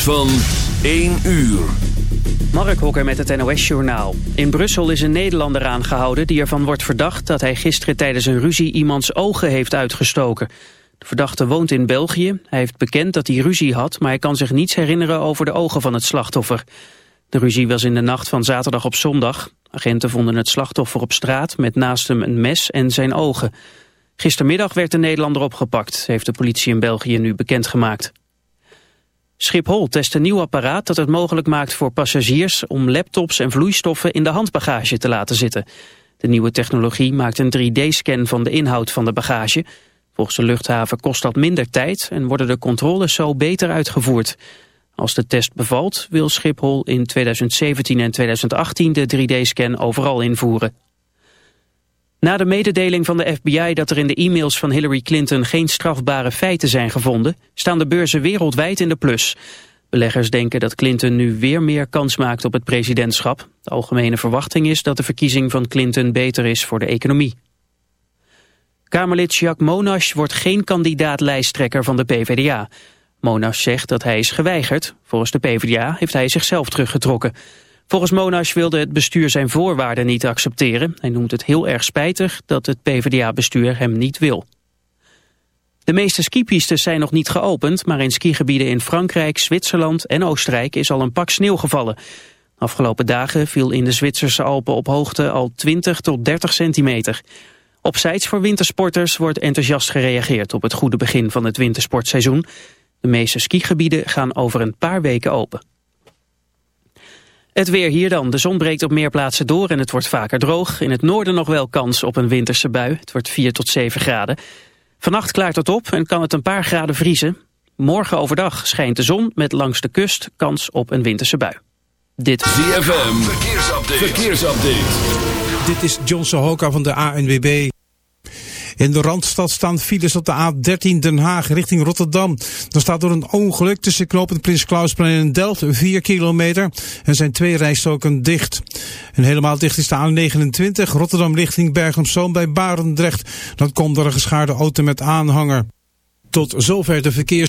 van 1 uur. Mark Hokker met het NOS-journaal. In Brussel is een Nederlander aangehouden die ervan wordt verdacht... dat hij gisteren tijdens een ruzie iemands ogen heeft uitgestoken. De verdachte woont in België. Hij heeft bekend dat hij ruzie had... maar hij kan zich niets herinneren over de ogen van het slachtoffer. De ruzie was in de nacht van zaterdag op zondag. Agenten vonden het slachtoffer op straat met naast hem een mes en zijn ogen. Gistermiddag werd de Nederlander opgepakt... heeft de politie in België nu bekendgemaakt. Schiphol test een nieuw apparaat dat het mogelijk maakt voor passagiers om laptops en vloeistoffen in de handbagage te laten zitten. De nieuwe technologie maakt een 3D-scan van de inhoud van de bagage. Volgens de luchthaven kost dat minder tijd en worden de controles zo beter uitgevoerd. Als de test bevalt wil Schiphol in 2017 en 2018 de 3D-scan overal invoeren. Na de mededeling van de FBI dat er in de e-mails van Hillary Clinton geen strafbare feiten zijn gevonden, staan de beurzen wereldwijd in de plus. Beleggers denken dat Clinton nu weer meer kans maakt op het presidentschap. De algemene verwachting is dat de verkiezing van Clinton beter is voor de economie. Kamerlid Jacques Monash wordt geen kandidaat-lijsttrekker van de PvdA. Monash zegt dat hij is geweigerd. Volgens de PvdA heeft hij zichzelf teruggetrokken. Volgens Monash wilde het bestuur zijn voorwaarden niet accepteren. Hij noemt het heel erg spijtig dat het PvdA-bestuur hem niet wil. De meeste skipistes zijn nog niet geopend, maar in skigebieden in Frankrijk, Zwitserland en Oostenrijk is al een pak sneeuw gevallen. Afgelopen dagen viel in de Zwitserse Alpen op hoogte al 20 tot 30 centimeter. Op sites voor wintersporters wordt enthousiast gereageerd op het goede begin van het wintersportseizoen. De meeste skigebieden gaan over een paar weken open. Het weer hier dan. De zon breekt op meer plaatsen door en het wordt vaker droog. In het noorden nog wel kans op een winterse bui. Het wordt 4 tot 7 graden. Vannacht klaart het op en kan het een paar graden vriezen. Morgen overdag schijnt de zon met langs de kust kans op een winterse bui. Dit ZFM. Verkeersupdate. Verkeersupdate. Dit is John Sohoka van de ANWB. In de Randstad staan files op de A13 Den Haag richting Rotterdam. Er staat door een ongeluk tussen knooppunt Prins Klausplein en Delft 4 kilometer en zijn twee rijstoken dicht. En helemaal dicht is de A29 Rotterdam richting Bergen-op-Zoom bij Barendrecht. Dat komt door een geschaarde auto met aanhanger. Tot zover de verkeers...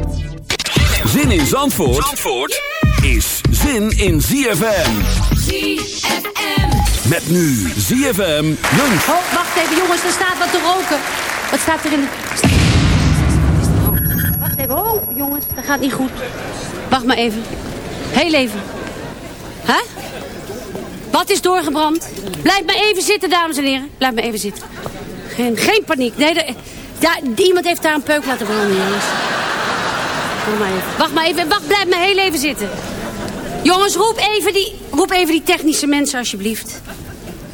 Zin in Zandvoort, Zandvoort is zin in ZFM. ZFM. Met nu ZFM lunch. Oh, wacht even jongens, er staat wat te roken. Wat staat er in de... Wacht even, oh jongens, dat gaat niet goed. Wacht maar even. Heel even. Hè? Wat is doorgebrand? Blijf maar even zitten, dames en heren. Blijf maar even zitten. Geen, geen paniek. Nee, ja, iemand heeft daar een peuk laten branden, jongens. Maar even. Wacht maar even. Wacht, blijf maar heel even zitten. Jongens, roep even die, roep even die technische mensen alsjeblieft.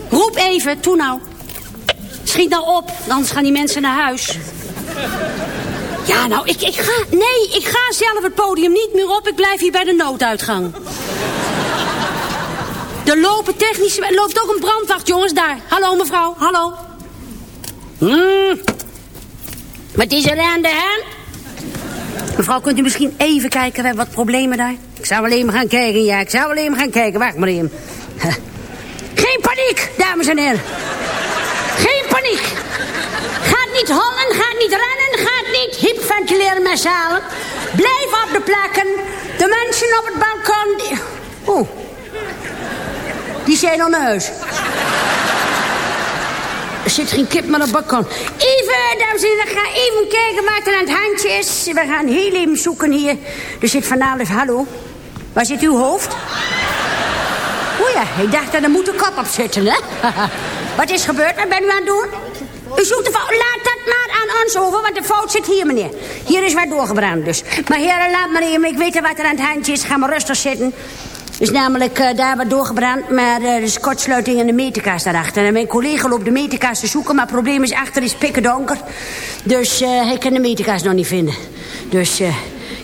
Roep even, toe nou. Schiet nou op, anders gaan die mensen naar huis. Ja, nou, ik, ik ga... Nee, ik ga zelf het podium niet meer op. Ik blijf hier bij de nooduitgang. Er lopen technische... Er loopt ook een brandwacht, jongens, daar. Hallo, mevrouw, hallo. Hmm. Wat is er aan de hand? Mevrouw, kunt u misschien even kijken? We hebben wat problemen daar. Ik zou alleen maar gaan kijken, ja. Ik zou alleen maar gaan kijken. Wacht maar even. Geen paniek, dames en heren. Geen paniek. Gaat niet hollen, gaat niet rennen, gaat niet hyperventileren met zalen. Blijf op de plekken. De mensen op het balkon... Die... Oeh. Die zijn al naar huis. Er zit geen kip op het balkon. Even, dames en heren, ga even kijken wat er aan het handje is. We gaan heel even zoeken hier. Er zit Van Alef, hallo. Waar zit uw hoofd? O ja, ik dacht dat er moet een kop op zitten, hè? wat is gebeurd? Wat ben u aan het doen? U zoekt de fout. Laat dat maar aan ons over, want de fout zit hier, meneer. Hier is wat doorgebrand dus. Maar heren, laat maar even. Ik weet wat er aan het handje is. Ga maar rustig zitten. Is namelijk eh, daar wat doorgebrand, maar eh, er is kortsluiting in de meterkast daarachter. En mijn collega loopt de meterkast te zoeken, maar het probleem is achter is pikken donker. Dus eh, hij kan de meterkast nog niet vinden. Dus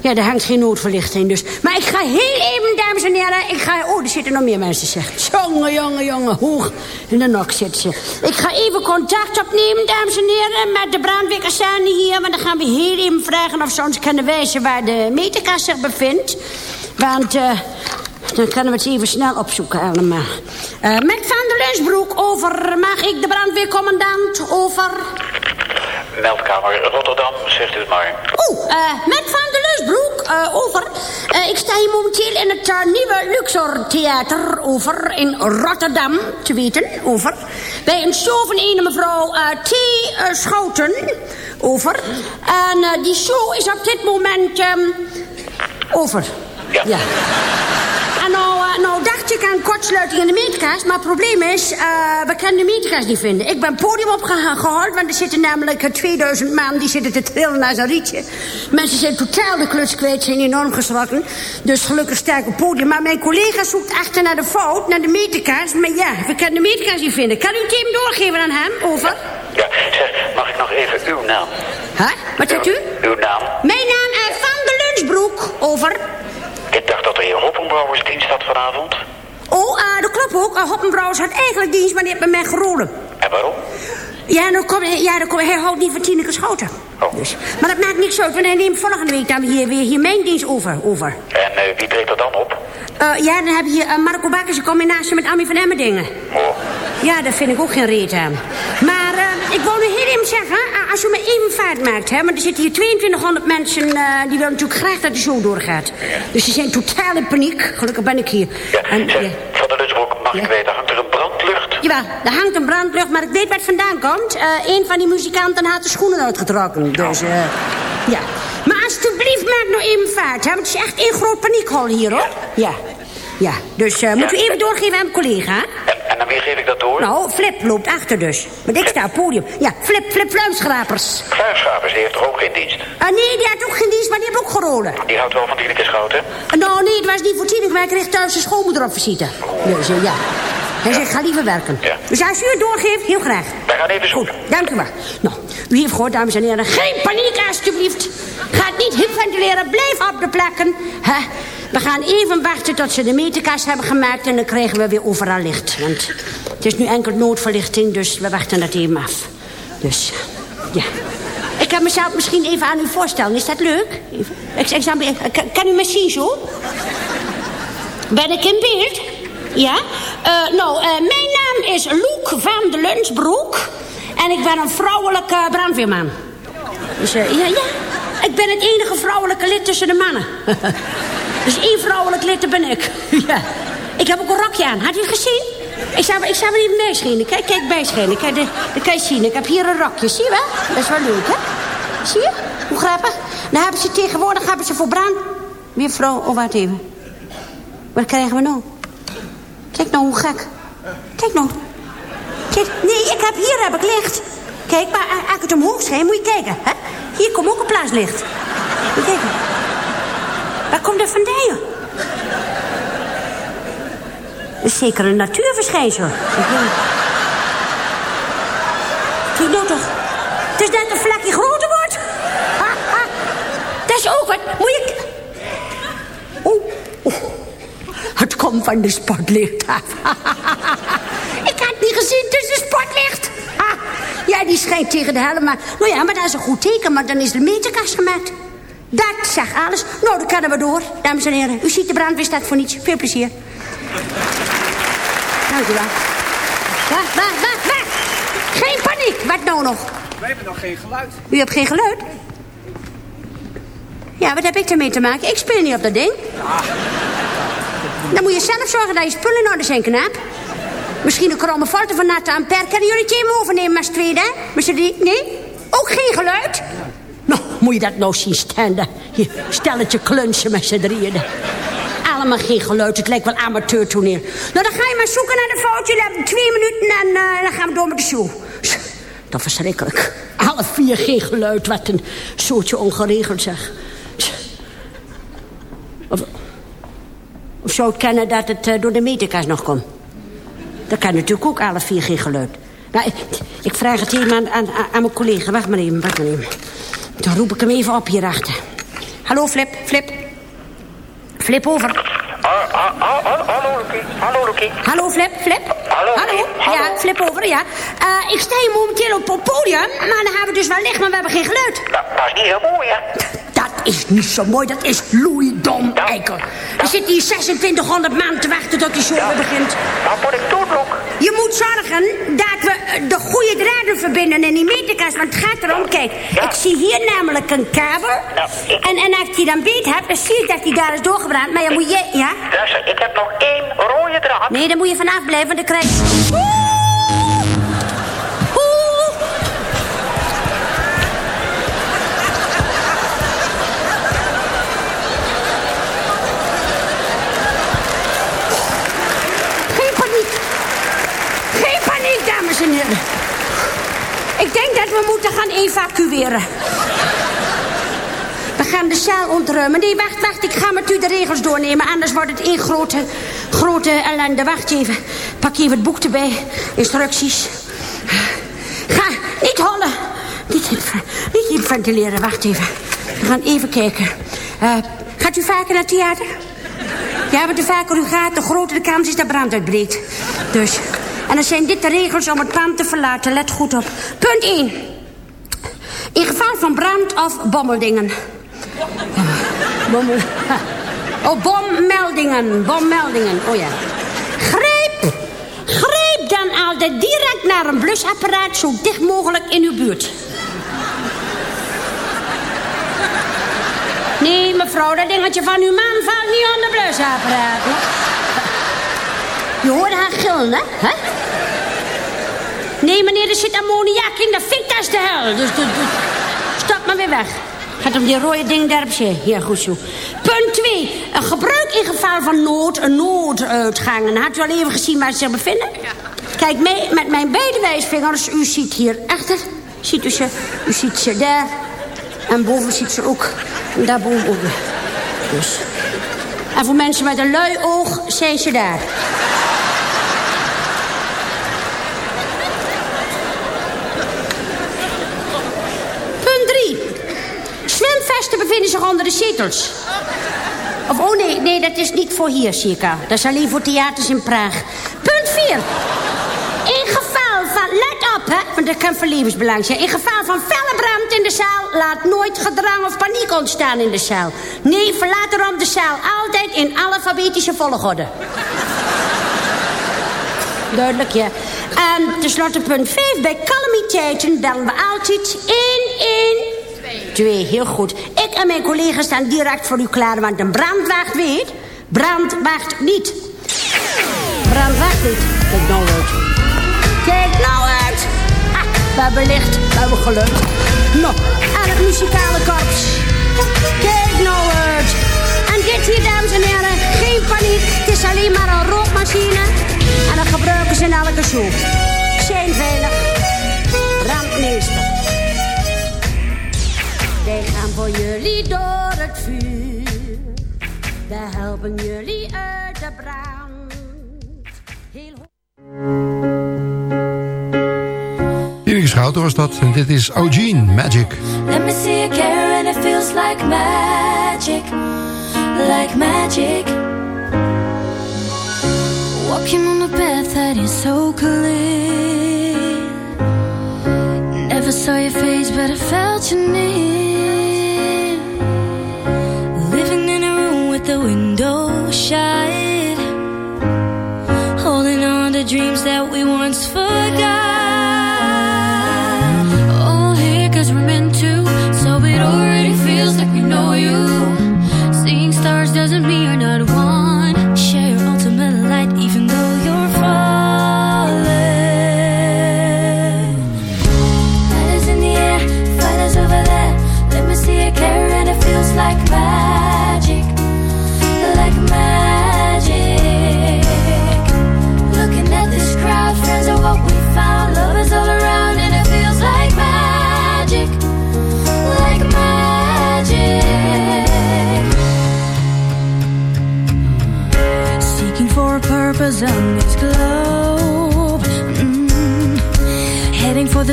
ja, er hangt geen noodverlichting. Dus. Maar ik ga heel even, dames en heren, ik ga... Oh, er zitten nog meer mensen, zeg. Jongen, jongen, jongen, hoog in de nok zit ze. Ik ga even contact opnemen, dames en heren, met de brandweer staan hier. Maar dan gaan we heel even vragen of ze ons kunnen wijzen waar de meterkast zich bevindt. Want... eh dan kunnen we het even snel opzoeken allemaal. Eh met Van der Lensbroek, over. Mag ik de brandweercommandant? Over. Meldkamer Rotterdam, zegt u het maar. Oeh, eh met Van der Lensbroek, eh over. Eh, ik sta hier momenteel in het eh, nieuwe Luxor Theater, over. In Rotterdam, te weten, over. Bij een show van ene mevrouw eh, T. eh, Schouten, over. En eh, die show is op dit moment... ehm, over. Ja. En nou, eh, nou dacht ik aan kortsluiting in de meterkast. Maar het probleem is, eh, we kunnen de meterkast niet vinden. Ik ben podium opgehaald, want er zitten namelijk eh, 2000 man... die zitten te trillen naar zijn rietje. Mensen zijn totaal de kluts kwijt, zijn enorm geschrokken. Dus gelukkig sta ik op het podium. Maar mijn collega zoekt achter naar de fout, naar de meterkast. Maar ja, we kunnen de meterkast niet vinden. Kan u het even doorgeven aan hem? Over. Ja, zeg, mag ik nog even uw naam? Huh? Wat zegt u? Uw naam? Mijn naam is Van de Lunchbroek. Over. Ik dacht dat de heer Hoppenbrouwers dienst had vanavond. Oh, eh, dat klopt ook. Uh, Hoppenbrouwers had eigenlijk dienst, maar die heeft bij mij gerolen. En waarom? Ja, dan kom, ja dan kom, hij houdt niet van Tineke Schouten. Oh. Dus, maar dat maakt niks uit, want hij neemt volgende week dan hier, weer hier mijn dienst over. over. En eh, wie treedt er dan op? Ja, dan heb je eh, Marco Bakkers in combinatie met Amie van Emmerdingen. Oh, Ja, daar vind ik ook geen reet aan. Maar ik wou nu heel even zeggen, als u me even vaart maakt... Hè, want er zitten hier 2200 mensen... eh, die willen natuurlijk graag dat de show doorgaat. Dus ze zijn totaal in paniek. Gelukkig ben ik hier. ja. En, zeg, ja. van de Lutsbroek, mag ik weten, hangt er een brandlucht? Jawel, er hangt een brandlucht, maar ik weet waar het vandaan komt. Eh een van die muzikanten had de schoenen uitgetrokken. Dus, eh ja. Maar alsjeblieft, maak nou even vaart, hè. Want het is echt een groot paniekhol hier, hoor. Ja. Ja, dus moet u even doorgeven aan mijn collega, aan wie geef ik dat door? Nou, Flip loopt achter dus. Want ik sta op podium. Ja, Flip, Flip Fluimschrapers. Kluisschapers, die heeft toch ook geen dienst? Ah, nee, die had ook geen dienst, maar die heeft ook gerolen. Die houdt wel van Tineke Schouten? Ah, nou, nee, het was niet voor Tineke, maar ik kreeg thuis de schoonmoeder op visite. Dus, eh, ja. Hij zegt, ga liever werken. Ja. Dus als u het doorgeeft, heel graag. Wij gaan even Goed, zoeken. dank u wel. Nou, u heeft gehoord, dames en heren. Geen paniek, alstublieft. Ga het niet hyperventileren. Blijf op de plekken. Hè? We gaan even wachten tot ze de meterkast hebben gemaakt... en dan krijgen we weer overal licht. Want het is nu enkel noodverlichting, dus we wachten dat even af. Dus, ja. Ik kan mezelf misschien even aan u voorstellen. Is dat leuk? Ik, ik, kan, kan u me zien zo? Ben ik in beeld? Ja? Eh, nou, eh, mijn naam is Loek van de Lunsbroek. En ik ben een vrouwelijke brandweerman. Dus eh, ja, ja, ik ben het enige vrouwelijke lid tussen de mannen. dus één vrouwelijk lid, ben ik. ja. Ik heb ook een rokje aan. Had u het gezien? Ik zou, ik zou me niet bijschenen. Kijk, kijk, bijschenen. Kijk, de, de kan je zien. Ik heb hier een rokje. Zie je wel? Dat is wel leuk, hè? Zie je? Hoe grappig. Dan hebben ze tegenwoordig hebben ze voor brand... Weer vrouw, oh, wacht even. Wat krijgen we nou? Kijk nou hoe gek. Kijk nou. Kijk, nee, ik heb, hier heb ik licht. Kijk, maar als ik het omhoog schijn, moet je kijken. Hè? Hier komt ook een plaatslicht. Moet je kijken. Waar komt dat vandaan? Dat zeker een natuurverschijnsel. Kijk nou toch. Het is net een vlekje groter wordt. Dat is ook wat. Moet je... Oeh. Oeh. Het komt van de spotlicht af. Ik had niet gezien, een spotlicht. Ha. Ja, die schijnt tegen de helm. Maar, nou ja, maar dat is een goed teken, want dan is de meterkast gemaakt. Dat zegt alles. Nou, dan kunnen we door, dames en heren. U ziet de brandweer staat voor niets. Veel plezier. Dank u wel. Wacht, wacht, wacht, wacht. Geen paniek. Wat nou nog? Wij hebben nog geen geluid. U hebt geen geluid? Ja, wat heb ik ermee te maken? Ik speel niet op dat ding. Dan moet je zelf zorgen dat je spullen in orde zijn, knaap. Misschien een kromme foto van natte ampère. Kunnen jullie het even overnemen hè? Met z'n drie? Nee? Ook geen geluid? Moet je dat nou zien standen? Hier, stelletje klunsen met z'n drieën. Allemaal geen geluid, het lijkt wel amateurtoneel. Nou, dan ga je maar zoeken naar de fout. Jullie hebben twee minuten en eh, dan gaan we door met de show. Dat verschrikkelijk. Alle vier geen geluid, wat een soortje ongeregeld zeg. Of, of zou het kennen dat het eh, door de meterkast nog komt? Dat kan natuurlijk ook alle vier geen geluid. Nou, ik, ik vraag het even aan, aan, aan mijn collega. Wacht maar even, wacht maar even. Dan roep ik hem even op hierachter. Hallo, Flip, Flip. Flip over. Hallo, Loekie. Hallo, Loekie. Hallo, Flip, Flip. Hallo, Hallo. Ja, Flip over, ja. Eh, ik sta hier momenteel op het podium, maar dan hebben we dus wel licht, maar we hebben geen geluid. Nou, dat is niet heel mooi, hè? Dat is niet zo mooi, dat is loeidom, eikel. Er zitten hier 2600 man te wachten tot die show begint. Wat moet ik doen, Loek? Je moet zorgen dat we eh, de goede draden verbinden in die meterkast. Want het gaat erom, kijk, Ja. ik zie hier namelijk een kabel. Ja, ik- En, en als die dan beet heb, dan zie ik dat die daar is doorgebrand. Maar ja, moet je... Ja? Luister, ik heb nog één rode draad. Nee, daar moet je vanaf blijven, want dan krijg je... Ik denk dat we moeten gaan evacueren. We gaan de zaal ontruimen. Nee, wacht, wacht. Ik ga met u de regels doornemen. Anders wordt het één grote, grote ellende. Wacht even. Pak even het boek erbij. Instructies. Ga, niet hollen. Niet, niet hyperventileren. Wacht even. We gaan even kijken. Eh, gaat u vaker naar het theater? Ja, want de vaker u gaat, de groter de kans is dat brand uitbreekt. Dus. En dan zijn dit de regels om het pand te verlaten. Let goed op. Punt 1. In geval van brand of bommeldingen. Bommel. Oh, bommeldingen. Bommeldingen. Oh ja. Greep. Greep dan altijd direct naar een blusapparaat zo dicht mogelijk in uw buurt. Nee, mevrouw, dat dingetje van uw man valt niet aan de blusapparaat. Je hoorde haar gillen, hè? Nee, meneer, er zit ammoniak in. Dat dat is de hel. Dus, dus, dus stap maar weer weg. Gaat om die rode ding. Ja, goed zo. Punt 2. Een gebruik in geval van nood, een nooduitgang. En had u al even gezien waar ze zich bevinden? Kijk, mee, met mijn beide wijsvingers. U ziet hier achter. Ziet u ze? U ziet ze daar. En boven ziet ze ook. En daarboven ook. Dus. En voor mensen met een lui oog zijn ze daar. Bevinden zich onder de zetels. Of, oh nee, nee, dat is niet voor hier, al. Dat is alleen voor theaters in Praag. Punt 4. In geval van, let op hè, want dat kan voor levensbelang zijn. In geval van felle brand in de zaal, laat nooit gedrang of paniek ontstaan in de zaal. Nee, verlaat erom de zaal altijd in alfabetische volgorde. Duidelijk, ja. En tenslotte punt 5. Bij calamiteiten bellen we altijd 1, 1, 2. Heel goed. En mijn collega's staan direct voor u klaar, want een brandwacht weet... Brand wacht niet. Brand wacht niet. Kijk nou uit. Kijk nou uit. Ah, we hebben licht, we hebben geluid. Nou, aan het muzikale korps. Kijk nou uit. En dit hier, dames en heren, geen paniek. Het is alleen maar een rookmachine. En dat gebruiken ze in elke show. Zijn veilig. Brandmeester. Voor jullie door het vuur. We helpen jullie uit de brand. Heel Erik Schouten was dat. En dit is Eugene Magic. Let me see you care and it feels like magic, like magic. Walking on a path that is so clear. Never saw your face, but I felt you near. The window shut, holding on to dreams that we once forgot.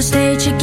The stage, it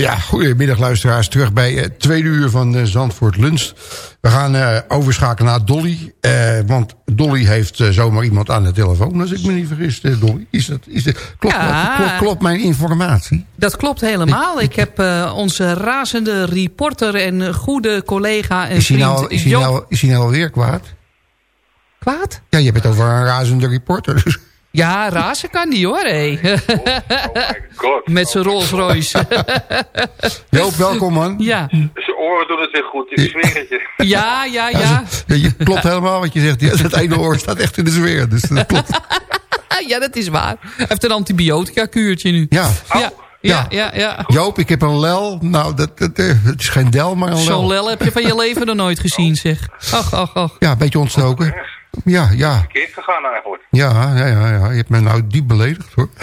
ja, goedemiddag luisteraars. Terug bij het tweede uur van eh, Zandvoort Lunch. We gaan eh, overschakelen naar Dolly. eh, want Dolly heeft eh, zomaar iemand aan de telefoon, als ik me niet vergis. eh, Dolly, is dat, is dat, klopt, Ja. klopt, klopt mijn informatie? Dat klopt helemaal. Ik heb eh, onze razende reporter en goede collega en Is hij, vriend nou, is, hij nou, is hij nou alweer kwaad? Kwaad? Ja, je hebt het over een razende reporter. Ja, razen kan die hoor, hé. Met zijn Rolls Royce. Joop, welkom man. ja. Zijn oren doen het weer goed, ik zweer het je. ja, ja, ja. Ja, je klopt helemaal wat je zegt. Dat ene oor staat echt in de sfeer. Dus dat klopt. Ja, dat is waar. Hij heeft een antibiotica kuurtje nu. Ja. Ja, ja, ja. ja. Joop, ik heb een lel. Nou, dat, dat, eh, het is geen del, maar een lel. Zo'n lel heb je van je leven nog nooit gezien, zeg. Ach, ach, ach. Ja, een beetje ontstoken. Ja, ja. Verkeerd gegaan eigenlijk. Ja, ja, ja, ja. Je hebt me nou diep beledigd, hoor.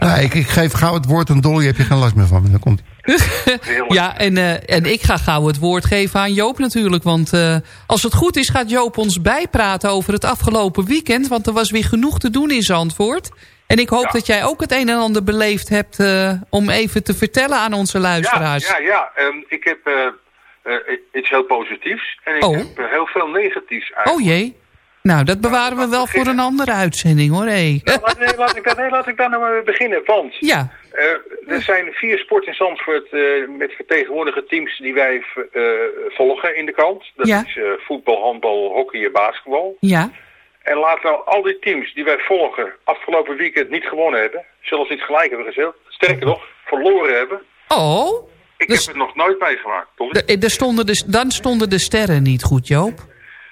nou, ik, ik geef gauw het woord aan Dolly. Heb je geen last meer van me. Dan komt Ja, en, eh, en ik ga gauw het woord geven aan Joop natuurlijk. Want eh, als het goed is gaat Joop ons bijpraten over het afgelopen weekend. Want er was weer genoeg te doen in Zandvoort. En ik hoop dat jij ook het een en ander beleefd hebt... eh, om even te vertellen aan onze Ja, luisteraars. ja, ja. Ehm, ik heb eh, iets heel positiefs en ik Oh. heb heel veel negatiefs Oh eigenlijk. jee. Nou, dat bewaren we wel voor een andere uitzending hoor. Hé. Laat, nee, laat ik nee, laat ik daar nou maar mee beginnen. Want Ja. eh, er zijn vier sporten in Zandvoort eh, met vertegenwoordigde teams die wij volgen in de krant. Dat Ja. is voetbal, handbal, hockey en basketbal. Ja. En laten nou al die teams die wij volgen afgelopen weekend niet gewonnen hebben. Zelfs niet gelijk hebben gezet. Sterker nog, verloren hebben. Oh. Ik heb het nog nooit meegemaakt. Eh, er stonden de, dan stonden de sterren niet goed, Joop.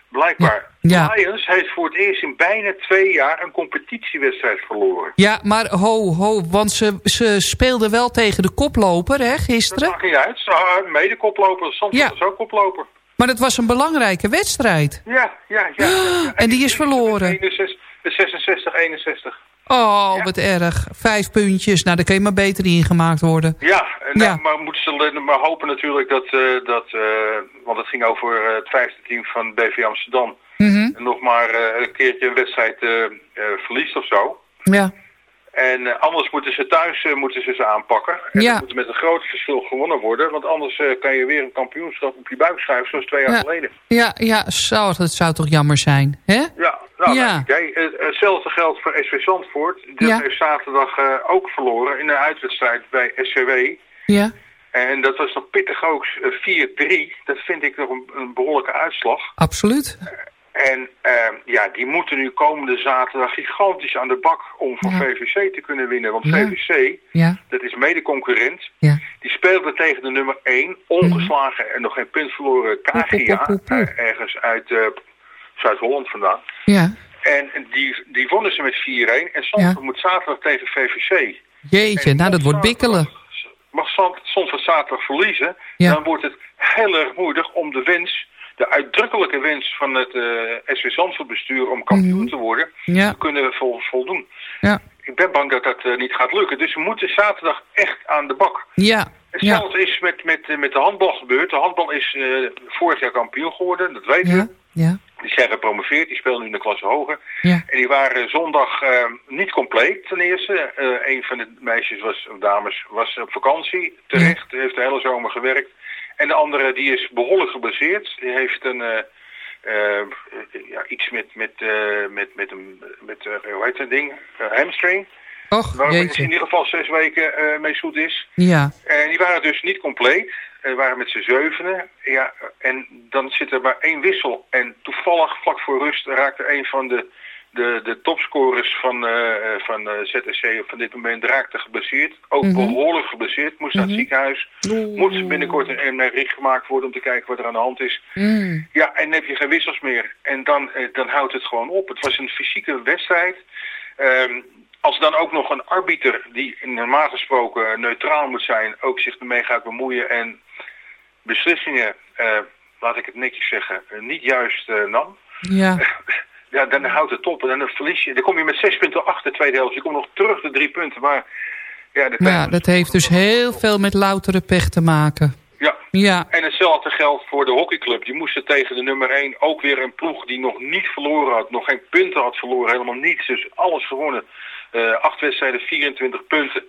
Blijkbaar. Ja. Lions heeft voor het eerst in bijna twee jaar een competitiewedstrijd verloren. Ja, maar ho, ho, want ze, ze speelden wel tegen de koploper, hè, Dat gisteren. maakt niet uit. Ze mede koploper. Soms Ja. was ook koploper. Maar het was een belangrijke wedstrijd. Ja, ja, ja. ja. En die is verloren. 61, 66, 61. Oh, wat erg. Vijf puntjes. Nou, daar kun je maar beter ingemaakt worden. Ja, nou, maar moeten ze maar hopen natuurlijk dat, eh, dat eh, want het ging over eh, het vijfde team van BV Amsterdam. Mhm. En nog maar een keertje een wedstrijd verliest of zo. Ja. En eh, anders moeten ze thuis eh, moeten ze, ze aanpakken. En Ja. dat moet met een groot verschil gewonnen worden. Want anders eh, kan je weer een kampioenschap op je buik schuiven zoals twee jaar Ja. geleden. Ja, ja zo, dat zou toch jammer zijn, hè? Ja, nou, Ja. ja. idee. Hetzelfde geldt voor SV Zandvoort. Dat Ja. heeft zaterdag ook verloren in een uitwedstrijd bij SCW. Ja, En dat was nog pittig ook eh, 4-3. Dat vind ik nog een, een behoorlijke uitslag. absoluut. En eh, ja, die moeten nu komende zaterdag gigantisch aan de bak om van Ja. VVC te kunnen winnen. Want Ja. VVC, Ja, dat is mede-concurrent, ja. die speelde tegen de nummer 1, ongeslagen en nog geen punt verloren Kagia, eh, ergens uit eh, Zuid-Holland vandaan. Ja, En die, die wonnen ze met 4-1 en Zandvoort moet zaterdag tegen VVC. jeetje, nou dat wordt bikkelen. Mag Zand- Zandvoort zaterdag verliezen, dan wordt het heel erg moeilijk om de wens, de uitdrukkelijke wens van het eh SV Zandvoort bestuur om kampioen te worden, Mhm. Ja. te kunnen vol, voldoen. Ja, Ik ben bang dat dat eh, niet gaat lukken. Dus we moeten zaterdag echt aan de bak. ja, ja, Hetzelfde is met, met, eh, met de handbal gebeurd. De handbal is vorig jaar kampioen geworden, dat weten ja, we. ja, Die zijn gepromoveerd, die spelen nu in de klasse hoger. ja. En die waren zondag niet compleet ten eerste. Een van de meisjes was, of dames, was op vakantie. Terecht, heeft de hele zomer gewerkt. En de andere die is behoorlijk geblesseerd. Die heeft een, eh, eh, ja, iets met, met, eh, met, met, een, met hoe heet dat ding? Hamstring. Och, Waar in ieder geval zes weken eh, mee zoet is. Ja, En die waren dus niet compleet. Eh, waren met z'n zevenen. Ja, en dan zit er maar één wissel. En toevallig, vlak voor rust, raakte een van de, de, de topscorers van, eh, eh, van eh, ZSC op van dit moment raakte geblesseerd. Ook Mhm. behoorlijk geblesseerd. Moest naar het ziekenhuis. Oeh. Moet binnenkort een MRI gemaakt worden om te kijken wat er aan de hand is. Mm. Ja, en dan heb je geen wissels meer. En dan, dan houdt het gewoon op. Het was een fysieke wedstrijd. Ehm, als dan ook nog een arbiter, die normaal gesproken neutraal moet zijn, ook zich ermee gaat bemoeien en beslissingen, laat ik het netjes zeggen, niet juist nam. ja, Ja, dan houdt het op. En dan verlies je. Dan kom je met zes punten achter de tweede helft. Je komt nog terug de drie punten. Maar ja, ja, dat heeft dus heel veel met loutere pech te maken. Ja. Ja, En hetzelfde geldt voor de hockeyclub. Die moesten tegen de nummer 1 ook weer een ploeg die nog niet verloren had. Nog geen punten had verloren. Helemaal niets. Dus alles gewonnen. Eh acht wedstrijden, 24 punten.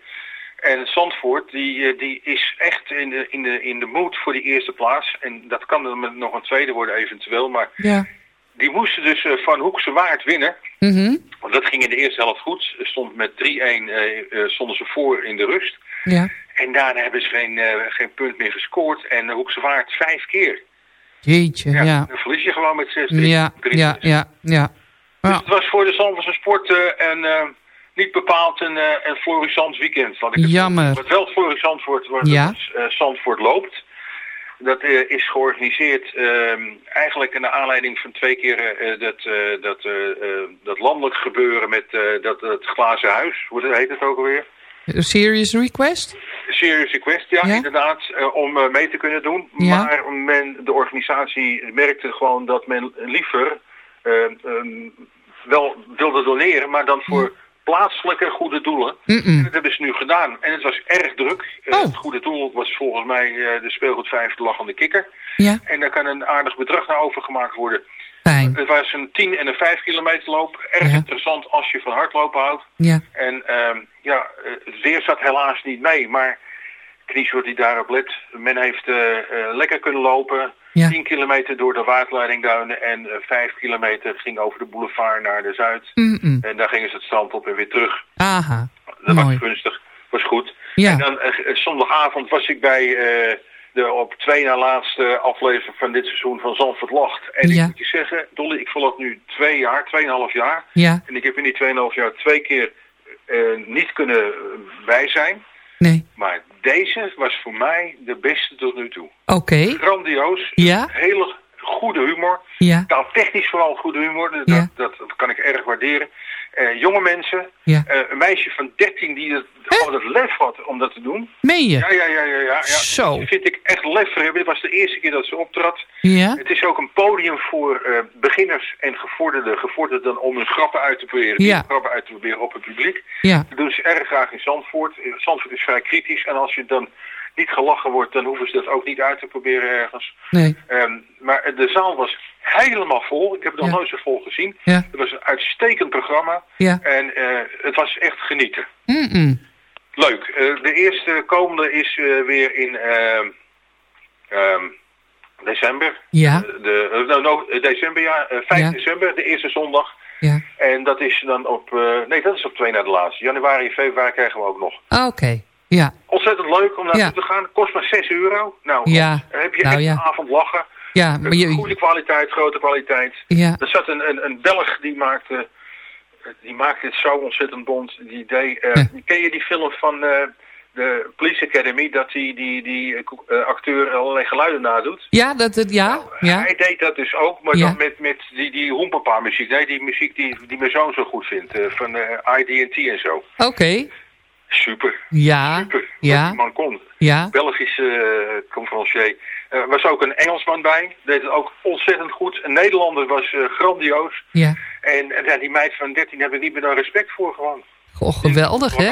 En Zandvoort, die, eh, die is echt in de, in, de, in de mood voor die eerste plaats. En dat kan met nog een tweede worden eventueel. Maar ja. Die moesten dus eh, van Hoekse Waard winnen. Mhm. Want dat ging in de eerste helft goed. Stond met 3-1 eh, eh, stonden ze voor in de rust. Ja, En daarna hebben ze geen, geen punt meer gescoord. En Hoekse Waard vijf keer. jeetje, Ja, ja. Dan verlies je gewoon met 6 Ja, ja, ja, ja. Dus het was voor de Zandvoortse sport en niet bepaald een, een florissant weekend. Laat ik het Jammer. Wat wel florissant wordt, wordt Ja. Zandvoort loopt. Dat eh, is georganiseerd ehm, eigenlijk naar aanleiding van twee keer eh, dat, eh, dat, dat landelijk gebeuren met dat, het glazen huis. Hoe heet het ook alweer? serious request? Serious request, ja, Ja? inderdaad, om mee te kunnen doen. Ja. Maar men, de organisatie merkte gewoon dat men liever eh, ehm, wel wilde doneren, maar dan voor plaatselijke goede doelen. En dat hebben ze nu gedaan. En het was erg druk. Eh, Oh. Het goede doel was volgens mij eh, de speelgoed 5 de lachende kikker. Ja, En daar kan een aardig bedrag naar overgemaakt worden. fijn. Het was een 10 en een 5 kilometer loop. Erg Ja. interessant als je van hardlopen houdt. Ja, En ehm, ja, eh, het weer zat helaas niet mee, maar Knieswoord die daarop let. Men heeft eh, eh, lekker kunnen lopen. Ja. 10 kilometer door de waterleidingduinen en eh 5 kilometer ging over de boulevard naar de Zuid. En daar gingen ze het strand op en weer terug. aha. Dat Mooi. was gunstig, was goed. Ja. En dan eh, zondagavond was ik bij eh, de op twee na laatste aflevering van dit seizoen van Zandvoort Lacht. En Ja. ik moet je zeggen, Dolly, ik volg nu twee jaar, tweeënhalf jaar. Ja, En ik heb in die 2,5 jaar twee keer eh, niet kunnen eh, bij zijn. Nee. Maar deze was voor mij de beste tot nu toe. Oké. Grandioos. Ja? Hele goede humor. Ja, Taaltechnisch vooral goede humor. Dat, Ja. dat, dat kan ik erg waarderen. Eh, jonge mensen. ja. Eh, een meisje van 13 die het, gewoon het lef had om dat te doen. Meen je? ja, ja, ja. ja, ja. Zo. Dat vind ik echt lef voor. Dit was de eerste keer dat ze optrad. Ja, Het is ook een podium voor eh, beginners en gevorderden. Gevorderden om hun grappen uit te proberen. Ja. Grappen uit te proberen op het publiek. ja. Dat doen ze erg graag in Zandvoort. Zandvoort is vrij kritisch. En als je dan niet gelachen wordt, dan hoeven ze dat ook niet uit te proberen ergens. Nee. Ehm, maar de zaal was helemaal vol. Ik heb het nog Ja. nooit zo vol gezien. Ja. Het was een uitstekend programma. Ja. En eh, het was echt genieten. Leuk. Eh, de eerste komende is eh, weer in ehm, ehm, december. Ja. De, eh, nou, nou, december, ja. eh, 5 Ja. december, de eerste zondag. Ja. En dat is dan op... nee, dat is op twee na de laatste. Januari en februari krijgen we ook nog. Ah, Oké. Ja. Ontzettend leuk om naartoe te gaan. Kost maar 6 euro. Nou, heb je Nou, echt een avond lachen. Ja, maar je... Goede kwaliteit, grote kwaliteit. Ja. Er zat een, een, een Belg die maakte, die maakte het zo ontzettend bond. Die deed, eh, Ken je die film van eh, de Police Academy? Dat die, die, die eh, acteur allerlei geluiden nadoet. Ja, dat, dat, ja, ja. Hij deed dat dus ook, maar Ja. dan met, met die, die hoempapa muziek. Nee, die muziek die, die mijn zoon zo goed vindt. van ID&T en zo. Oké. Super. Ja. Super. Ja. man kon. Ja. Belgische uh, conferencier. Er was ook een Engelsman bij. Deed het ook ontzettend goed. Een Nederlander was eh, grandioos. Ja. En, en ja, die meid van 13 heb ik niet meer dan respect voor gewoon. Goh, geweldig, hè?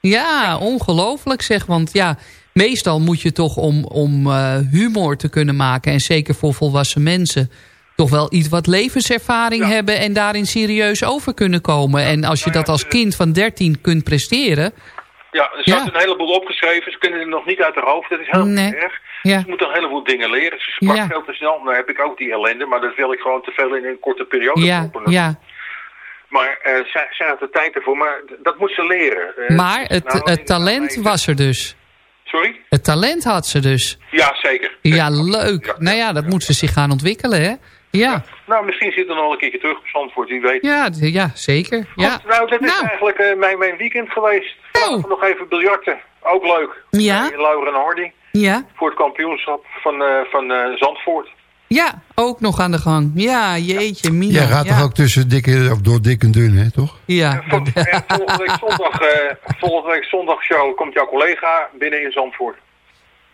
Ja, ongelooflijk zeg. Want ja, meestal moet je toch om, om eh, humor te kunnen maken... en zeker voor volwassen mensen... toch wel iets wat levenservaring hebben... en daarin serieus over kunnen komen. En als je dat als kind van 13 kunt presteren... Ja, er staat een heleboel opgeschreven. Ze kunnen het nog niet uit haar hoofd. Dat is helemaal Nee. erg. Ja. Ze moeten een heleboel dingen leren. Ze sprak Ja. veel te snel. Nou heb ik ook die ellende. Maar dat wil ik gewoon te veel in een korte periode Ja, ja. Maar eh zij, zij had de tijd ervoor. Maar dat moet ze leren. Eh, Maar het, nou, het talent was er dus. Sorry? Het talent had ze dus. Ja, zeker. Ja, leuk. Nou ja, dat moet ze zich gaan ontwikkelen, hè? Ja, Nou, misschien zit er nog een keertje terug op Zandvoort. Wie weet. ja, ja zeker. Ja. Nou, dat is eigenlijk eh, mijn, mijn weekend geweest. Vanavond nog even biljarten. Ook leuk. Ja? Laura en Hardy. Ja. Voor het kampioenschap van, eh, van eh, Zandvoort. ja, ook nog aan de gang. Ja, jeetje, Mina. Jij gaat ja. toch ook tussen dikke, of door dik en dun, hè, toch? Ja. En volgende week zondag, eh, volgende week zondag show komt jouw collega binnen in Zandvoort.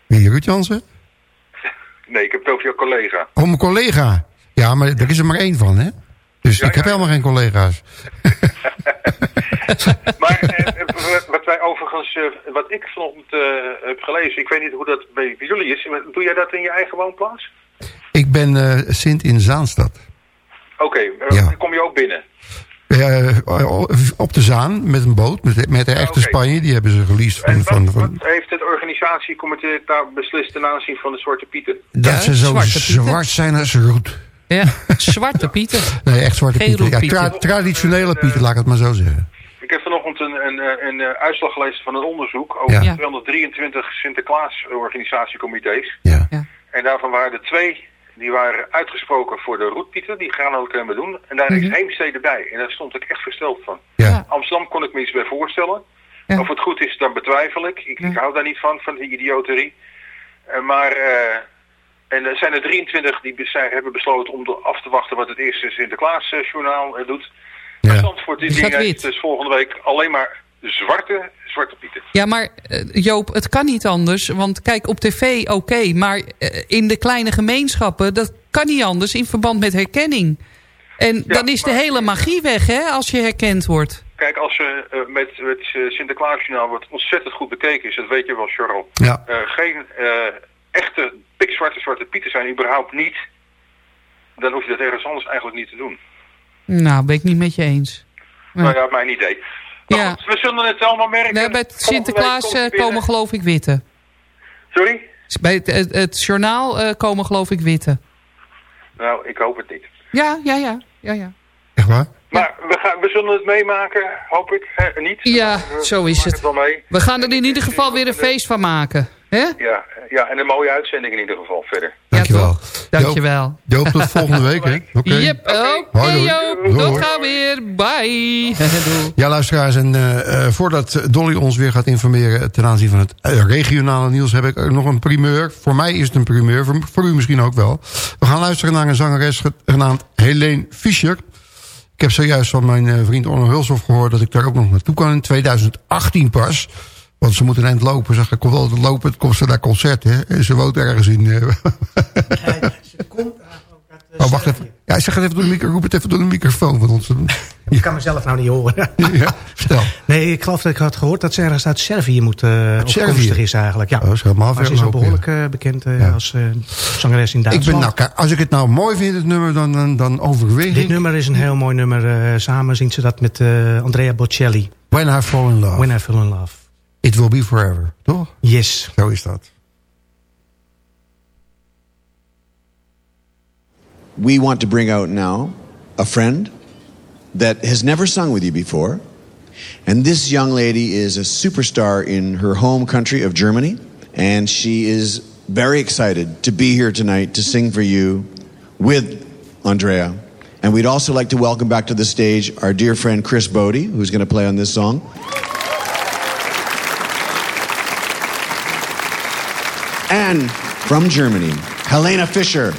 Wie, Ruud Jansen? Nee, ik heb het over jouw collega. Oh, mijn collega. Ja, maar daar is er maar één van, hè? Dus ik heb helemaal geen collega's. Maar eh, wat- wat wij overigens, eh, wat ik vanochtend eh, heb gelezen, ik weet niet hoe dat bij jullie is. maar Doe jij dat in je eigen woonplaats? Ik ben eh, Sint in Zaanstad. Oké, Ja. kom je ook binnen. Op de Zaan, met een boot, met, met de echte Spanje. Die hebben ze geleased van... van, van Heeft het organisatiecomité daar beslist ten aanzien van de Zwarte Pieten? dat ze zo zwart zijn als roet. Ja, zwarte pieten. Nee, echt zwarte Geen pieten. Ja, tra- traditionele pieten, laat ik het maar zo zeggen. Ik heb vanochtend een, een, eh, een, eh, uitslag gelezen van een onderzoek over Ja. de 223 Sinterklaas-organisatiecomité's. Ja. En daarvan waren er twee die waren uitgesproken voor de roetpieten. Die gaan ook helemaal doen. En daar is Heemstede bij. En daar stond ik echt versteld van. Ja. Amsterdam kon ik me iets bij voorstellen. Of het goed is, dan betwijfel ik. Ik, ik hou daar niet van, van die idioterie. Eh, maar... eh, en er zijn er 23 die zijn- hebben besloten om af te wachten wat het eerste Sinterklaasjournaal eh, doet. Maar Zandvoort die Die ding gaat heeft wit. dus volgende week alleen maar zwarte, zwarte pieten. Ja, maar eh, Joop, het kan niet anders. Want kijk, op tv oké, maar eh, in de kleine gemeenschappen... dat kan niet anders in verband met herkenning. En dan is de hele magie weg, hè, als je herkend wordt. Kijk, als ze eh, met het Sinterklaasjournaal wat ontzettend goed bekeken is, dat weet je wel, Charles. Ja. Geen eh, echte pikzwarte zwarte pieten zijn, überhaupt niet. Dan hoef je dat ergens anders eigenlijk niet te doen. Nou, ben ik niet met je eens. Ja. Nou ja, mijn idee. Maar Ja. goed, we zullen het allemaal merken. Nee, bij Sinterklaas eh, binnen. komen geloof ik witte. Sorry? Bij het, het, het journaal eh, komen geloof ik witte. Nou, ik hoop het niet. Ja, ja, ja. ja, ja. Echt waar? Maar we, gaan, we zullen het meemaken, hoop ik. Niet? Ja, We- zo is het. wel mee. We gaan er in ieder geval weer een feest van maken. Hè? Ja, ja, en een mooie uitzending in ieder geval verder. Dankjewel. Dankjewel. Joop, Joop, tot volgende week, hè? Oké. Yep, oké Hoi, doei. Joop. Doei, Tot gaan weer. Bye. Ja, luisteraars, en eh, eh, voordat Dolly ons weer gaat informeren ten aanzien van het eh, regionale nieuws, heb ik nog een primeur. Voor mij is het een primeur, voor, voor u misschien ook wel. We gaan luisteren naar een zangeres ge- genaamd Helene Fischer. Ik heb zojuist van mijn eh, vriend Onno Hulshoff gehoord dat ik daar ook nog naartoe kan in 2018 pas. Want ze moeten eind lopen. Zeg, ik kom wel lopen, het komt ze naar concert. Hè? En ze woont ergens in... eh, oh, wacht even. Ja, zeg het even door de micro, roep het even door de microfoon. Want ons, Ik kan mezelf nou niet horen. ja, vertel. Nee, ik geloof dat ik had gehoord dat ze ergens uit Servië moet uh, Servië? afkomstig is eigenlijk. Ja. Oh, dat is helemaal maar ze is al behoorlijk eh, bekend eh, als eh, zangeres in Ik Duitsland. ben, nou, als ik het nou mooi vind, het nummer, dan, dan, dan overweeg Dit ik... nummer is een heel mooi nummer. eh, samen zingt ze dat met eh, Andrea Bocelli. When I Fall in Love. When I Fall in Love. It Will Be Forever, toch? Yes. Zo is dat. we want to bring out now a friend that has never sung with you before. And this young lady is a superstar in her home country of Germany. And she is very excited to be here tonight to sing for you with Andrea. And we'd also like to welcome back to the stage our dear friend Chris Bodie, who's going to play on this song. And from Germany, Helena Fischer.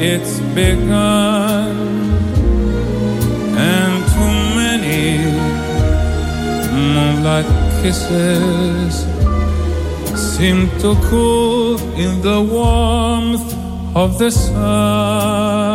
It's begun, and too many moonlight kisses seem to cool in the warmth of the sun.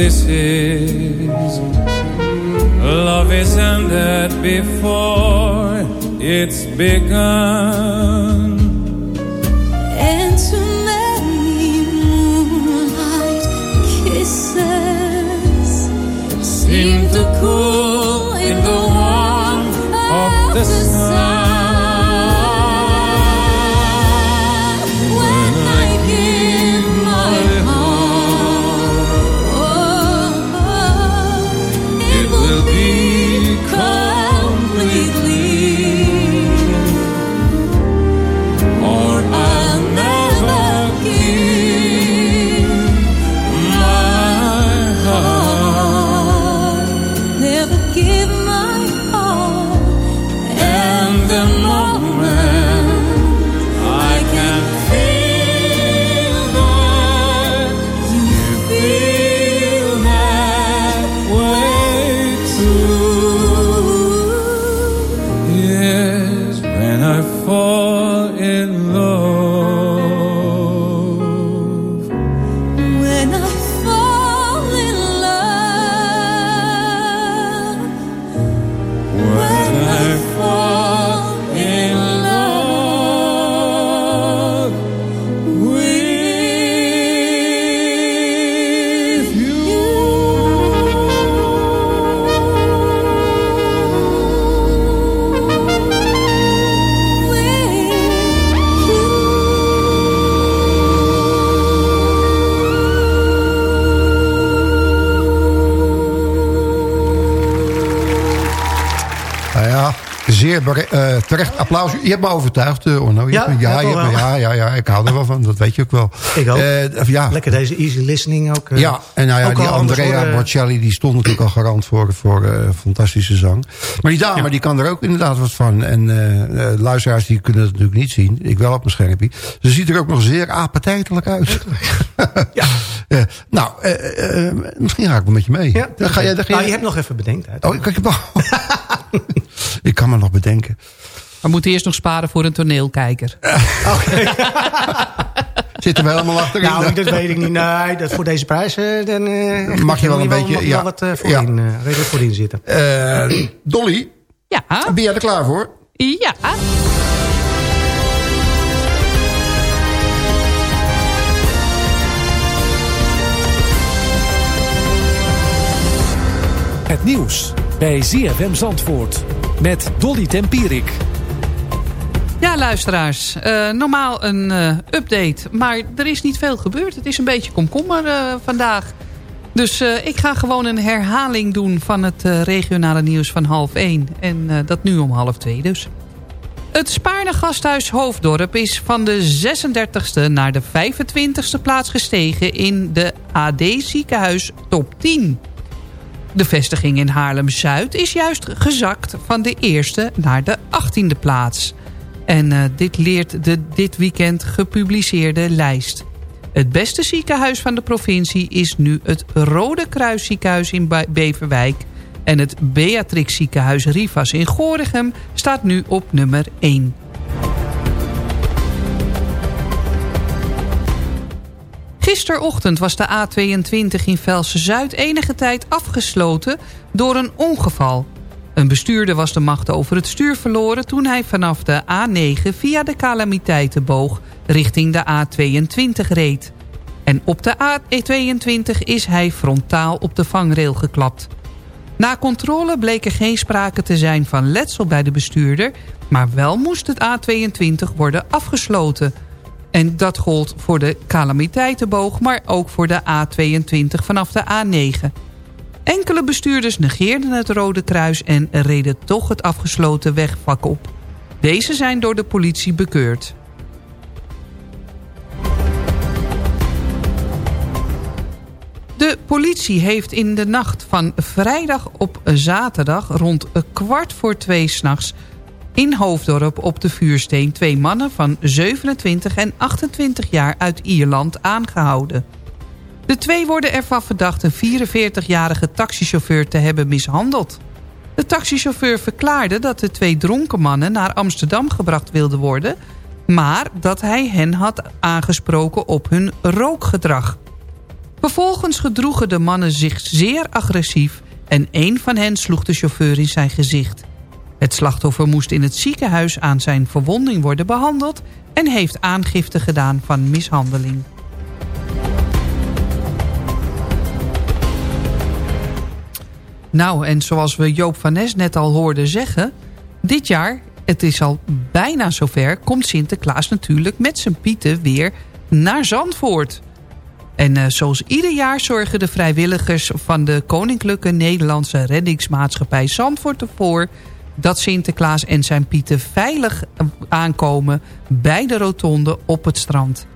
This is. Love is ended before it's begun. Applaus. Je hebt me overtuigd, eh, Orno. Je Ja, hebt me- ja, ja, je hebt me- ja, ja, ja, ik hou er wel van. Dat weet je ook wel. Ik ook. Eh, ja. Lekker deze easy listening ook. eh. Ja, en nou ja, die Andrea eh. Bocelli die stond natuurlijk al garant voor, voor fantastische zang. Maar die dame die kan er ook inderdaad wat van. En luisteraars die kunnen het natuurlijk niet zien. Ik wel op mijn schermpje. Ze ziet er ook nog zeer appetijtelijk uit. ja. nou, misschien ga ik wel met je mee. Ja, dan ga jij, dan ga Nou, je hebt nog even bedenktijd. Oh, ik, ik, ik kan me nog bedenken. We moeten eerst nog sparen voor een toneelkijker. Zitten we helemaal achterin? Nou, dat weet ik niet. Nee, dat voor deze prijs eh, dan, eh, Mag je wel een beetje, Mag ja. wel wat eh, voorin, eh, redelijk voorin zitten. Eh, Dolly, Ja. ben jij er klaar voor? Ja. Het nieuws bij ZFM Zandvoort met Dolly Tempierik. Ja, luisteraars. eh, normaal een eh, update, maar er is niet veel gebeurd. Het is een beetje komkommer eh, vandaag. Dus ik ga gewoon een herhaling doen van het regionale nieuws van half 1. En dat nu om half 2 dus. Het Spaarne Gasthuis Hoofddorp is van de 36e naar de 25e plaats gestegen in de AD Ziekenhuis Top 10. De vestiging in Haarlem-Zuid is juist gezakt van de eerste naar de 18e plaats. En eh, dit leert de dit weekend gepubliceerde lijst. Het beste ziekenhuis van de provincie is nu het Rode Kruisziekenhuis in Be- Beverwijk. En het Beatrix ziekenhuis Rivas in Gorinchem staat nu op nummer 1. Gisterochtend was de A22 in Velsen-Zuid enige tijd afgesloten door een ongeval. Een bestuurder was de macht over het stuur verloren toen hij vanaf de A9 via de calamiteitenboog richting de A22 reed. En op de A22 is hij frontaal op de vangrail geklapt. Na controle bleek er geen sprake te zijn van letsel bij de bestuurder... maar wel moest het A22 worden afgesloten. En dat gold voor de calamiteitenboog, maar ook voor de A22 vanaf de A9. Enkele bestuurders negeerden het Rode Kruis en reden toch het afgesloten wegvak op. Deze zijn door de politie bekeurd. De politie heeft in de nacht van vrijdag op zaterdag... rond kwart voor twee s'nachts in Hoofddorp op de vuursteen... twee mannen van 27 en 28 jaar uit Ierland aangehouden. De twee worden ervan verdacht een 44-jarige taxichauffeur te hebben mishandeld. De taxichauffeur verklaarde dat de twee dronken mannen naar Amsterdam gebracht wilden worden... maar dat hij hen had aangesproken op hun rookgedrag. Vervolgens gedroegen de mannen zich zeer agressief... en een van hen sloeg de chauffeur in zijn gezicht. Het slachtoffer moest in het ziekenhuis aan zijn verwonding worden behandeld... en heeft aangifte gedaan van mishandeling. Nou, en zoals we Joop van Nes net al hoorden zeggen... dit jaar, het is al bijna zover... komt Sinterklaas natuurlijk met zijn pieten weer naar Zandvoort. En eh, zoals ieder jaar zorgen de vrijwilligers... van de Koninklijke Nederlandse Reddingsmaatschappij Zandvoort ervoor... dat Sinterklaas en zijn pieten veilig eh, aankomen... bij de rotonde op het strand.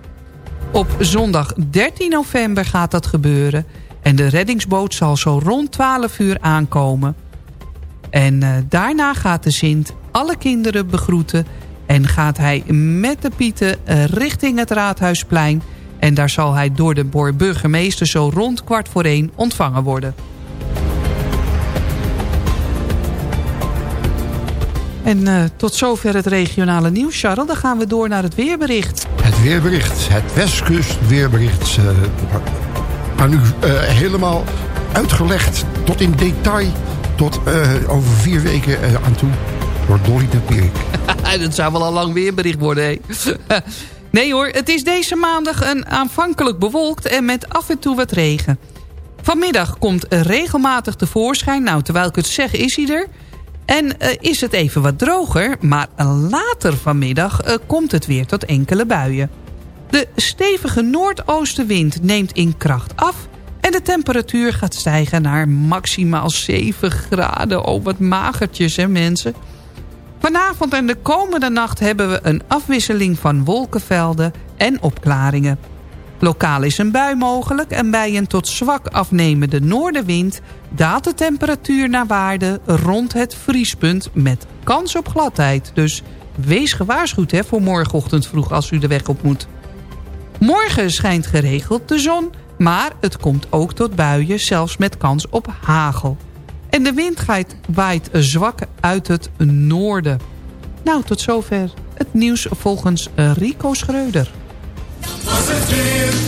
Op zondag 13 november gaat dat gebeuren... En de reddingsboot zal zo rond 12 uur aankomen. En uh, daarna gaat de Sint alle kinderen begroeten... en gaat hij met de pieten uh, richting het Raadhuisplein... en daar zal hij door de burgemeester zo rond kwart voor één ontvangen worden. En uh, tot zover het regionale nieuws, Charles. Dan gaan we door naar het weerbericht. Het weerbericht, het Westkust weerbericht... aan u uh, helemaal uitgelegd tot in detail... tot uh, over vier weken uh, aan toe door Dolly de Pierik. Dat zou wel een lang weerbericht worden, hè? nee hoor, het is deze maandag een aanvankelijk bewolkt... en met af en toe wat regen. Vanmiddag komt regelmatig tevoorschijn. Nou, terwijl ik het zeg, is hij er... En is het even wat droger, maar later vanmiddag komt het weer tot enkele buien. De stevige noordoostenwind neemt in kracht af... en de temperatuur gaat stijgen naar maximaal 7 graden. Oh, wat magertjes, hè mensen? Vanavond en de komende nacht hebben we een afwisseling van wolkenvelden en opklaringen. Lokaal is een bui mogelijk en bij een tot zwak afnemende noordenwind... daalt de temperatuur naar waarde rond het vriespunt met kans op gladheid. Dus wees gewaarschuwd hè, voor morgenochtend vroeg als u de weg op moet. Morgen schijnt geregeld de zon, maar het komt ook tot buien, zelfs met kans op hagel. En de wind gaat- waait zwak uit het noorden. Nou, tot zover het nieuws volgens eh, Rico Schreuder. was het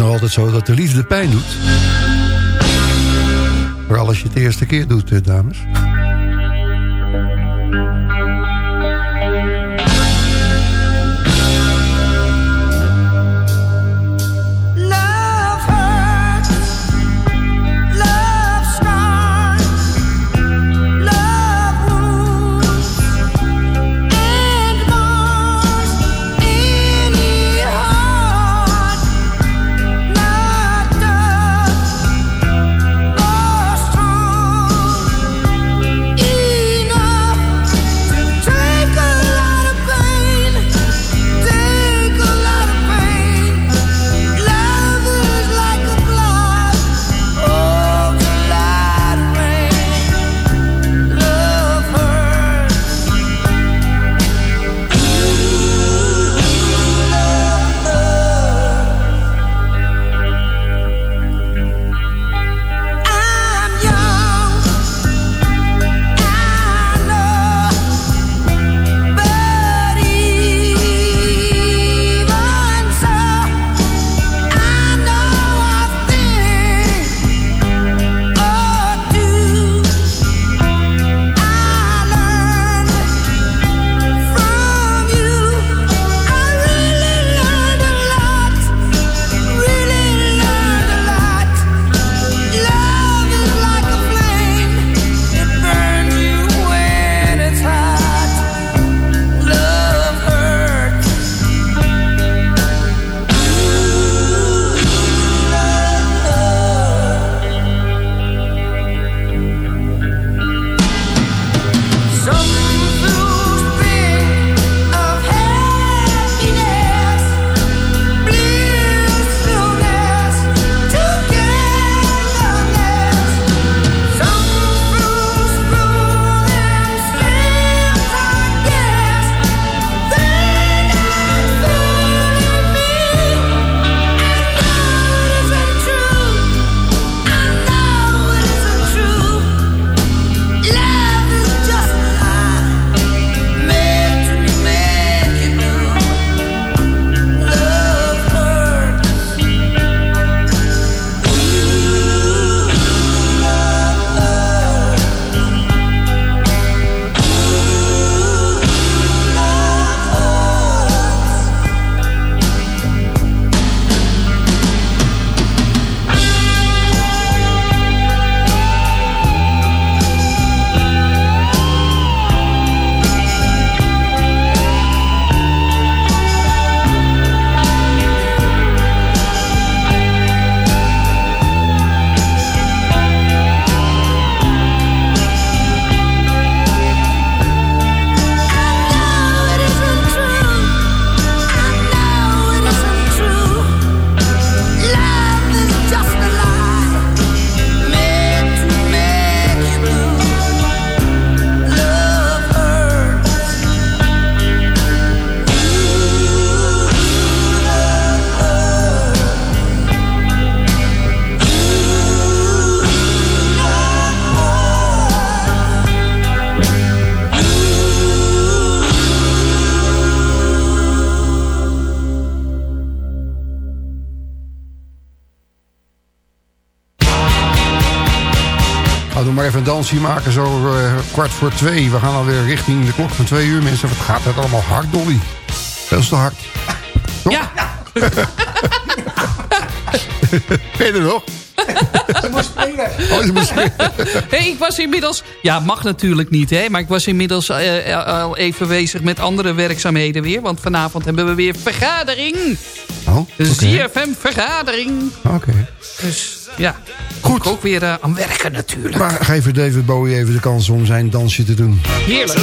nog altijd zo dat de liefde pijn doet. Vooral als je het de eerste keer doet, eh, dames. Maar even een dansje maken, zo eh, kwart voor twee. We gaan alweer richting de klok van twee uur, mensen. Wat gaat het allemaal hard, Dolly? Veel te hard. Ja. Ben je er nog? Ze moest springen. Oh, ze moest springen. Hey, ik was inmiddels... Ja, mag natuurlijk niet, hè. Maar ik was inmiddels eh, al even bezig met andere werkzaamheden weer. Want vanavond hebben we weer vergadering. Oh, De oké. ZFM-vergadering. Oké. Dus ja, goed. ook weer eh, aan werken natuurlijk. Maar geef er David Bowie even de kans om zijn dansje te doen. Heerlijk.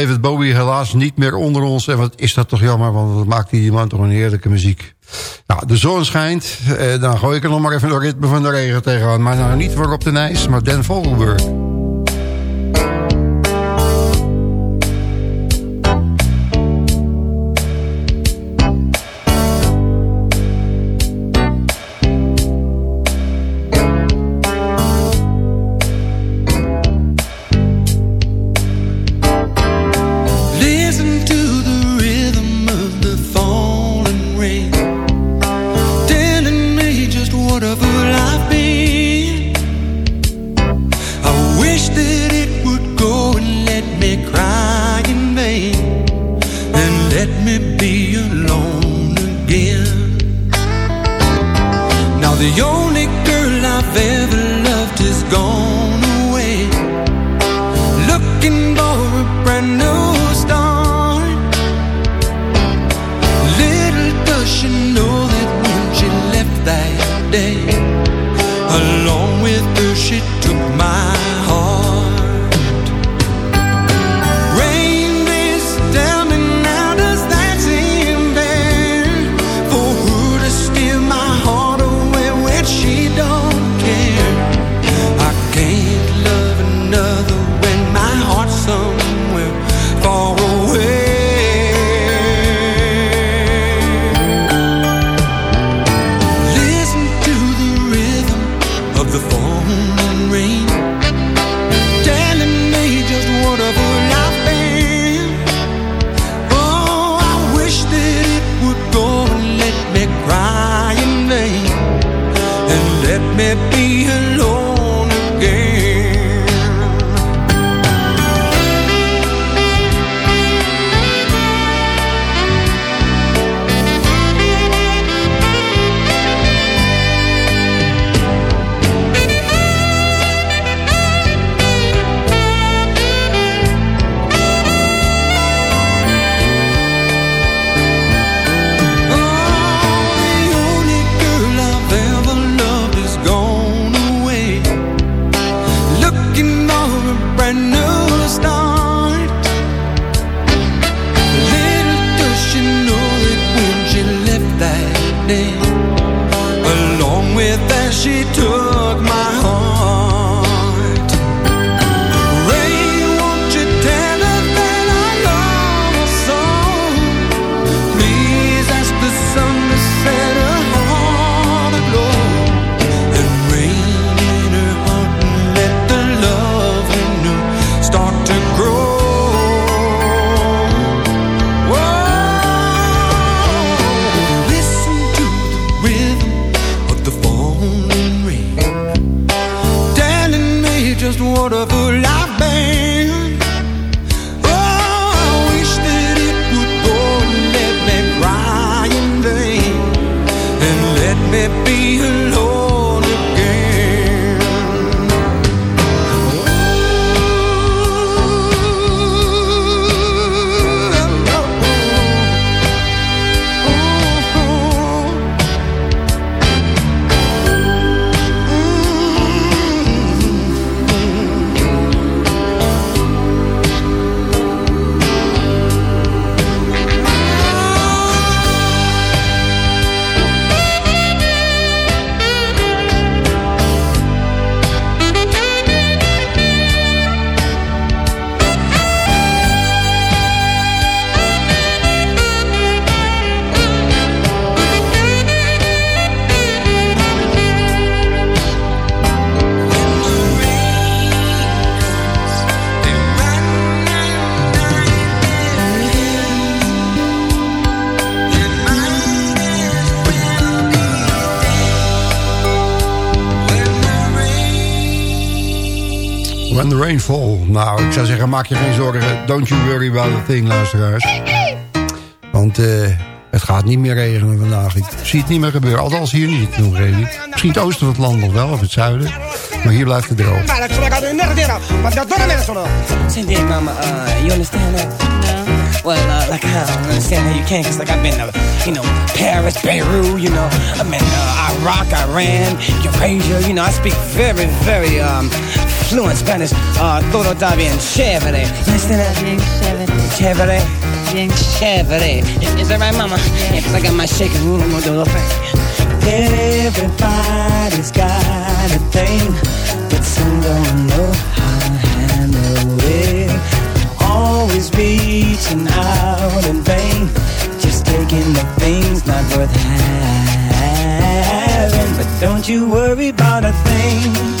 David Bowie helaas niet meer onder ons. En wat is dat toch jammer, want wat maakt die man toch een heerlijke muziek. Nou, de zon schijnt. Eh, dan gooi ik er nog maar even de ritme van de regen tegenaan. Maar nou niet voor op de Nijs, maar Dan Vogelburg. Ik zou zeggen, maak je geen zorgen. Don't you worry about a thing, luisteraars. Want eh, het gaat niet meer regenen vandaag. Ik zie het niet meer gebeuren. Althans hier niet. Nog even. Misschien het oosten van het land nog wel, of het zuiden. Maar hier blijft het droog. Cindy, mama, uh, you understand that? Well, uh, like I don't understand how you can, cause like I've been to, you know, Paris, Beirut, you know, I've been uh, Iraq, Iran, Eurasia, you know, I speak very, very um, fluent Spanish. Uh, todo está bien chévere. Bien chévere. Bien chévere. Is, that right, mama? Yeah, cause I got my shaking I'm gonna do a little thing. Everybody's got a thing, but some don't know how to handle it. Always reaching out in vain, just taking the things not worth having. But don't you worry about a thing.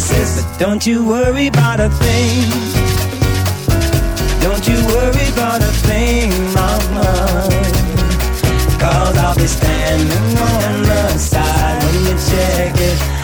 faces. But don't you worry about a thing. Don't you worry about a thing, mama. Cause I'll be standing on the side when you check it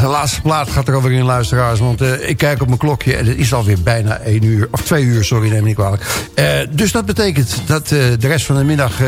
de laatste plaat gaat er alweer in, luisteraars. Want eh, ik kijk op mijn klokje en het is alweer bijna één uur. Of twee uur, sorry, neem me niet kwalijk. Eh, dus dat betekent dat eh, de rest van de middag...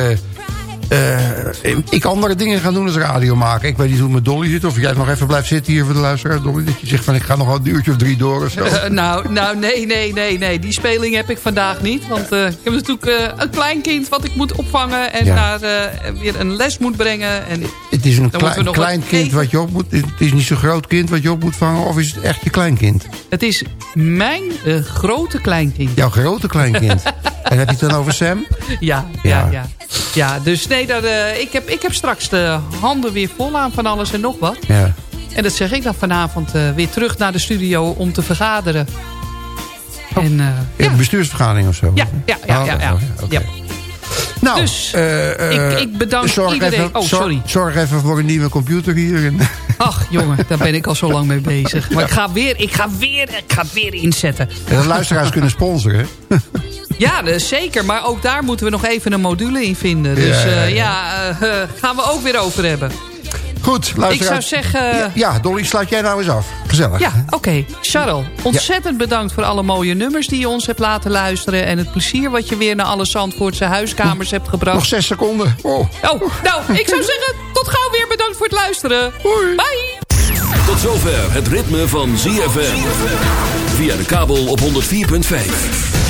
eh, ik andere dingen ga doen als radio maken. Ik weet niet hoe met Dolly zit. Of jij nog even blijft zitten hier voor de luisteraar, Dolly. Dat je zegt van ik ga nog wel een uurtje of drie door of zo. Eh, nou, nou, nee, nee, nee, nee. Die speling heb ik vandaag niet. Want eh, ik heb natuurlijk een kleinkind wat ik moet opvangen... en Ja. naar eh, weer een les moet brengen. En Het is een klein, klein wat kind eten. wat je op moet... Het is niet zo'n groot kind wat je op moet vangen. Of is het echt je kleinkind? het is mijn grote kleinkind. Jouw grote kleinkind. en heb je het dan over Sam? Ja, ja, ja. Ja, dus nee, dat, eh, ik, heb, ik heb straks de handen weer vol aan van alles en nog wat. Ja. En dat zeg ik dan vanavond eh, weer terug naar de studio om te vergaderen. Oh. En, eh, een bestuursvergadering of zo? ja, ja, ja, Oh, ja. ja, ja, ja. Nou, Dus, ik- ik bedank zorg iedereen- Even, oh, zorg- sorry. Zorg even voor een nieuwe computer hier. Ach, jongen, daar ben ik al zo lang mee bezig. Maar ik ga weer, ik ga weer, ik ga weer inzetten. En dat luisteraars kunnen sponsoren. Ja, dus zeker. Maar ook daar moeten we nog even een module in vinden. Dus Ja, ja, eh, ja. ja, eh, gaan we ook weer over hebben. Goed, luisteraars. Ik zou zeggen... Ja, ja, Dolly, sluit jij nou eens af. Gezellig. Ja, oké. Charles, ontzettend bedankt voor alle mooie nummers die je ons hebt laten luisteren. En het plezier wat je weer naar alle Zandvoortse huiskamers hebt gebracht. Nog zes seconden. Oh. Oh, nou, ik zou zeggen, tot gauw weer. Bedankt voor het luisteren. Bye. Tot zover het ritme van ZFM. Via de kabel op 104.5.